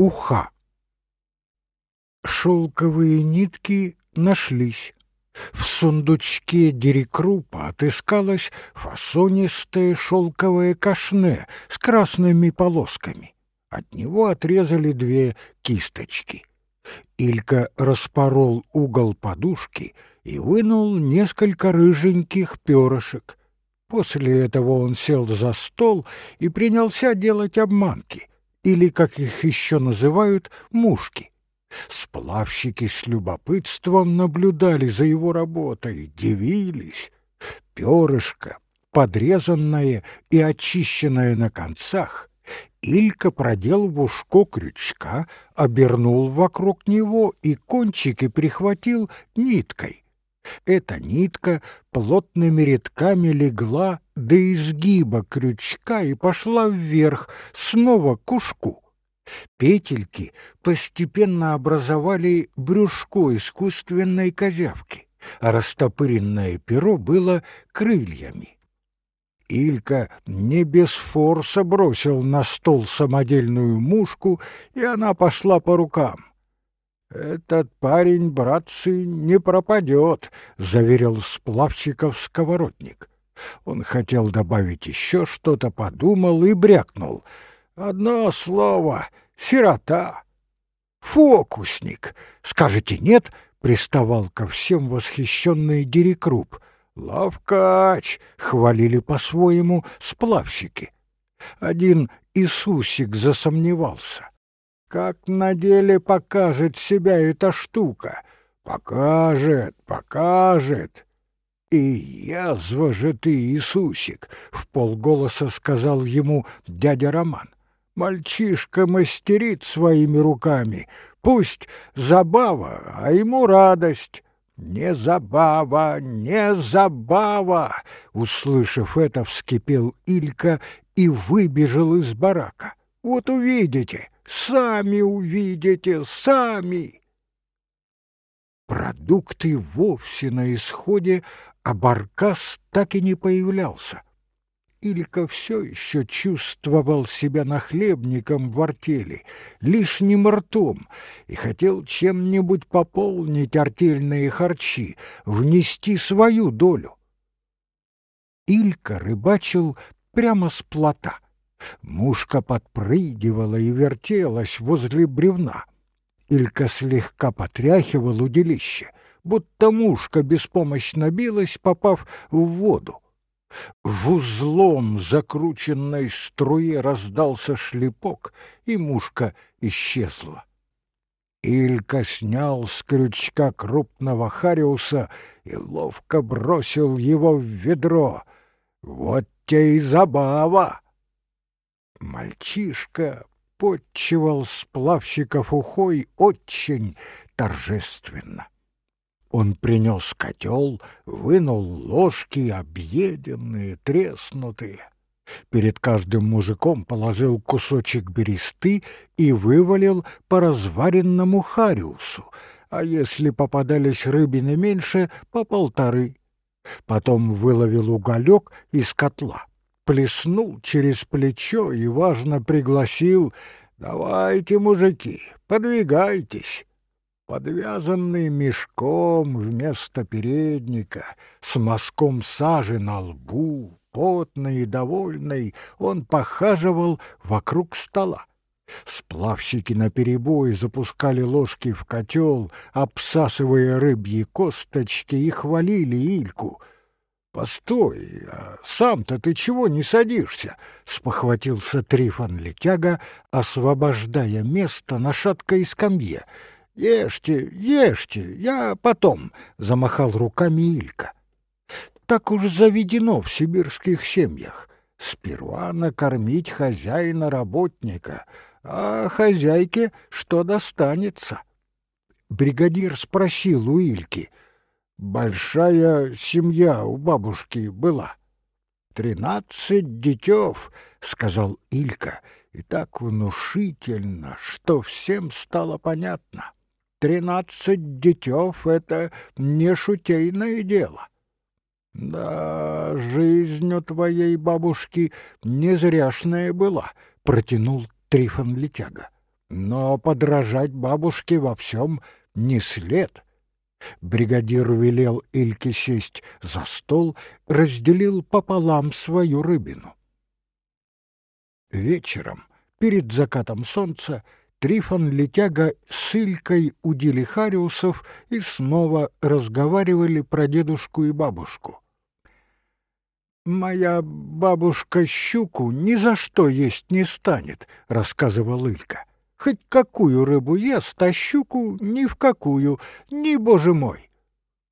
Уха. Шелковые нитки нашлись. В сундучке дерекрупа отыскалось фасонистое шелковое кашне с красными полосками. От него отрезали две кисточки. Илька распорол угол подушки и вынул несколько рыженьких перышек. После этого он сел за стол и принялся делать обманки, или, как их еще называют, мушки. Сплавщики с любопытством наблюдали за его работой, дивились. Перышко, подрезанное и очищенное на концах, Илька продел в ушко крючка, обернул вокруг него и кончики прихватил ниткой. Эта нитка плотными рядками легла до изгиба крючка и пошла вверх, снова к ушку. Петельки постепенно образовали брюшко искусственной козявки, а растопыренное перо было крыльями. Илька не без форса бросил на стол самодельную мушку, и она пошла по рукам. «Этот парень, братцы, не пропадет», — заверил сплавщиков сковородник. Он хотел добавить еще что-то, подумал и брякнул. «Одно слово — сирота». «Фокусник! Скажете нет?» — приставал ко всем восхищенный Дерекруп — «Лавкач!» — хвалили по-своему сплавщики. Один Иисусик засомневался. «Как на деле покажет себя эта штука? Покажет, покажет!» «И язва же ты, Иисусик!» — в полголоса сказал ему дядя Роман. «Мальчишка мастерит своими руками. Пусть забава, а ему радость. «Не забава, не забава!» Услышав это, вскипел Илька и выбежал из барака. «Вот увидите, сами увидите, сами!» Продукты вовсе на исходе, а Баркас так и не появлялся. Илька все еще чувствовал себя нахлебником в артели, лишним ртом, и хотел чем-нибудь пополнить артельные харчи, внести свою долю. Илька рыбачил прямо с плота. Мушка подпрыгивала и вертелась возле бревна. Илька слегка потряхивал удилище, будто мушка беспомощно билась, попав в воду. В узлом закрученной струе раздался шлепок, и мушка исчезла. Илька снял с крючка крупного хариуса и ловко бросил его в ведро. Вот те и забава! Мальчишка подчевал сплавщиков ухой очень торжественно. Он принес котел, вынул ложки, объеденные, треснутые. Перед каждым мужиком положил кусочек бересты и вывалил по разваренному хариусу, а если попадались рыбины меньше, по полторы. Потом выловил уголек из котла, плеснул через плечо и, важно, пригласил «Давайте, мужики, подвигайтесь» подвязанный мешком вместо передника, с мазком сажи на лбу, потный и довольный, он похаживал вокруг стола. Сплавщики наперебой запускали ложки в котел, обсасывая рыбьи косточки, и хвалили Ильку. «Постой, а сам-то ты чего не садишься?» — спохватился Трифон Летяга, освобождая место на шаткой скамье — «Ешьте, ешьте, я потом», — замахал руками Илька. «Так уж заведено в сибирских семьях. Сперва накормить хозяина-работника, а хозяйке что достанется?» Бригадир спросил у Ильки. «Большая семья у бабушки была». «Тринадцать детев», — сказал Илька, и так внушительно, что всем стало понятно. Тринадцать детев — это не шутейное дело. Да, жизнь у твоей бабушки не зряшная была, — протянул Трифон Летяга. но подражать бабушке во всем не след. Бригадир велел Ильке сесть за стол, разделил пополам свою рыбину. Вечером, перед закатом солнца, Трифон Летяга с Илькой удили Хариусов и снова разговаривали про дедушку и бабушку. «Моя бабушка щуку ни за что есть не станет», — рассказывал Илька. «Хоть какую рыбу ест, а щуку ни в какую, ни, боже мой».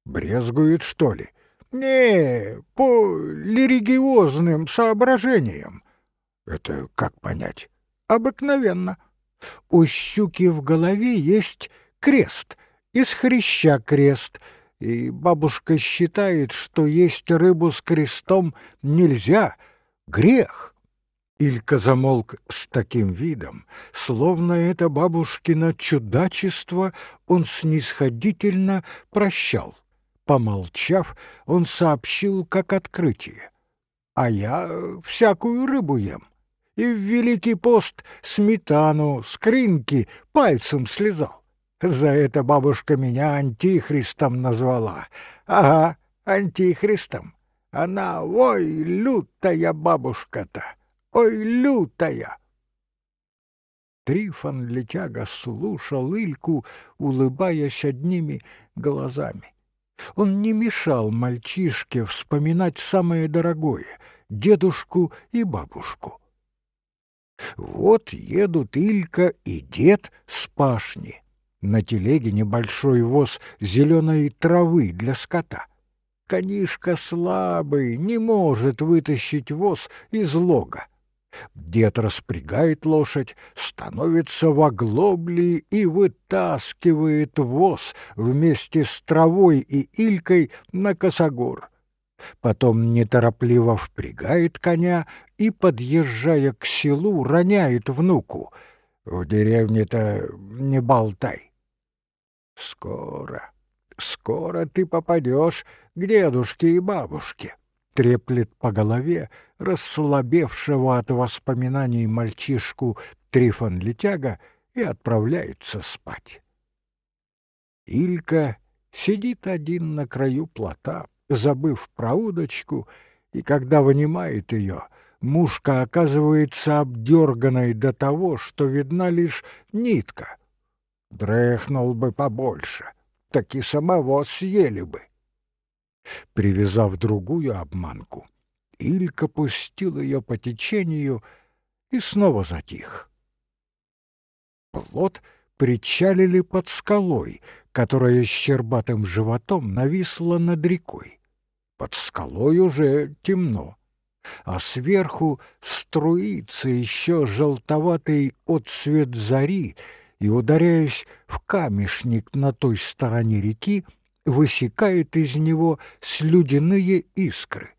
«Брезгует, что ли?» «Не, по лиригиозным соображениям». «Это как понять?» «Обыкновенно». У щуки в голове есть крест, из хряща крест, и бабушка считает, что есть рыбу с крестом нельзя, грех. Илька замолк с таким видом, словно это бабушкино чудачество он снисходительно прощал. Помолчав, он сообщил как открытие. «А я всякую рыбу ем и в Великий пост сметану, скринки пальцем слезал. За это бабушка меня антихристом назвала. Ага, антихристом. Она, ой, лютая бабушка-то, ой, лютая. Трифон Летяга слушал Ильку, улыбаясь одними глазами. Он не мешал мальчишке вспоминать самое дорогое — дедушку и бабушку. Вот едут Илька и дед с пашни. На телеге небольшой воз зеленой травы для скота. Конишка слабый, не может вытащить воз из лога. Дед распрягает лошадь, становится в оглобли и вытаскивает воз вместе с травой и илькой на косогор потом неторопливо впрягает коня и, подъезжая к селу, роняет внуку. «В деревне-то не болтай». «Скоро, скоро ты попадешь к дедушке и бабушке», — треплет по голове расслабевшего от воспоминаний мальчишку Трифон Летяга и отправляется спать. Илька сидит один на краю плота, забыв про удочку, и когда вынимает ее, мушка оказывается обдерганной до того, что видна лишь нитка. Дрехнул бы побольше, так и самого съели бы. Привязав другую обманку, Илька пустил ее по течению и снова затих. Плот причалили под скалой, которая с щербатым животом нависла над рекой. Под скалой уже темно, а сверху струится еще желтоватый отсвет зари, и, ударяясь в камешник на той стороне реки, высекает из него слюдяные искры.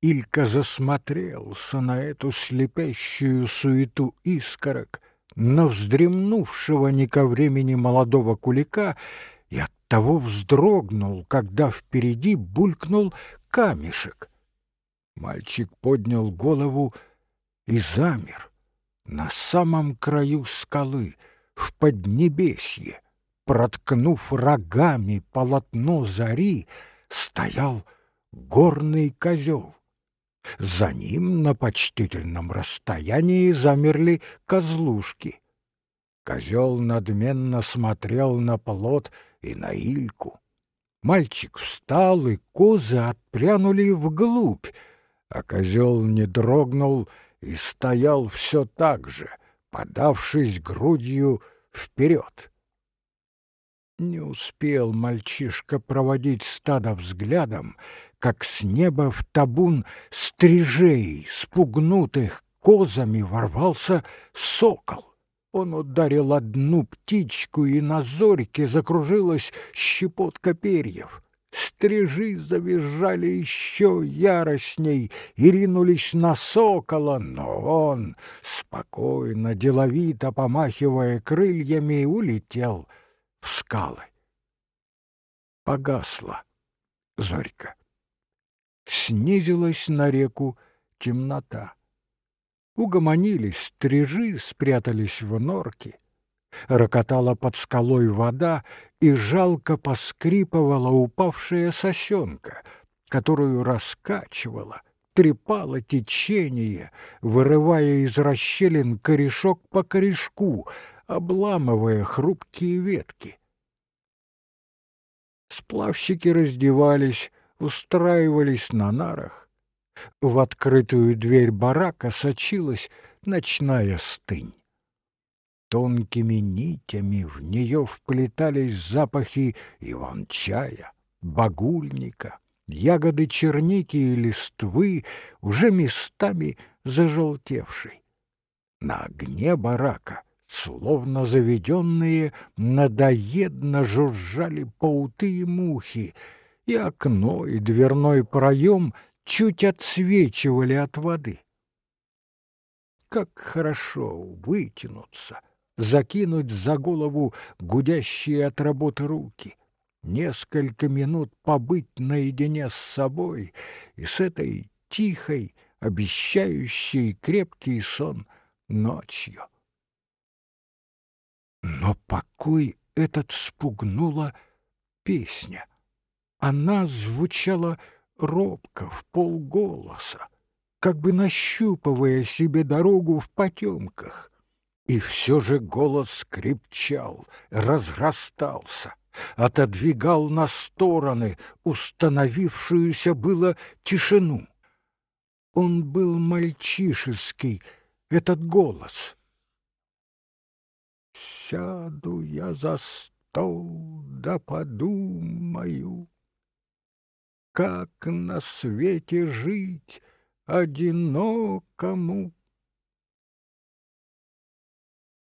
Илька засмотрелся на эту слепящую суету искорок, но вздремнувшего не ко времени молодого кулика и оттого вздрогнул, когда впереди булькнул камешек. Мальчик поднял голову и замер на самом краю скалы, в Поднебесье, проткнув рогами полотно зари, стоял горный козел. За ним на почтительном расстоянии замерли козлушки. Козел надменно смотрел на плот и на Ильку. Мальчик встал, и козы отпрянули вглубь, а козел не дрогнул и стоял все так же, подавшись грудью вперед. Не успел мальчишка проводить стадо взглядом, как с неба в табун стрижей, спугнутых козами, ворвался сокол. Он ударил одну птичку, и на зорьке закружилась щепотка перьев. Стрижи завизжали еще яростней и ринулись на сокола, но он, спокойно, деловито помахивая крыльями, улетел в скалы. Погасла зорька. Снизилась на реку темнота. Угомонились стрижи, спрятались в норки. Рокотала под скалой вода, и жалко поскрипывала упавшая сосенка, которую раскачивала, трепало течение, вырывая из расщелин корешок по корешку, обламывая хрупкие ветки. Сплавщики раздевались, устраивались на нарах. В открытую дверь барака сочилась ночная стынь. Тонкими нитями в нее вплетались запахи иван-чая, багульника, ягоды черники и листвы, уже местами зажелтевшей. На огне барака, словно заведенные, надоедно жужжали пауты и мухи, и окно, и дверной проем чуть отсвечивали от воды. Как хорошо вытянуться, закинуть за голову гудящие от работы руки — несколько минут побыть наедине с собой и с этой тихой, обещающей крепкий сон ночью. Но покой этот спугнула песня. Она звучала робко, в полголоса, как бы нащупывая себе дорогу в потемках. И все же голос скрипчал, разрастался — отодвигал на стороны установившуюся было тишину. Он был мальчишеский, этот голос. «Сяду я за стол, да подумаю, как на свете жить одинокому».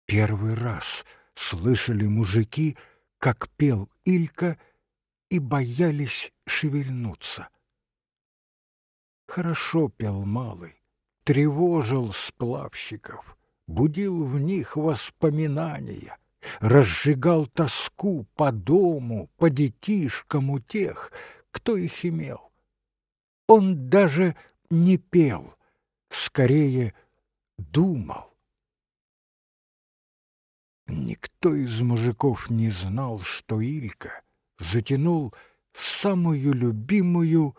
Первый раз слышали мужики — как пел Илька, и боялись шевельнуться. Хорошо пел малый, тревожил сплавщиков, будил в них воспоминания, разжигал тоску по дому, по детишкам у тех, кто их имел. Он даже не пел, скорее думал. Никто из мужиков не знал, что Илька затянул самую любимую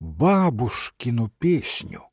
бабушкину песню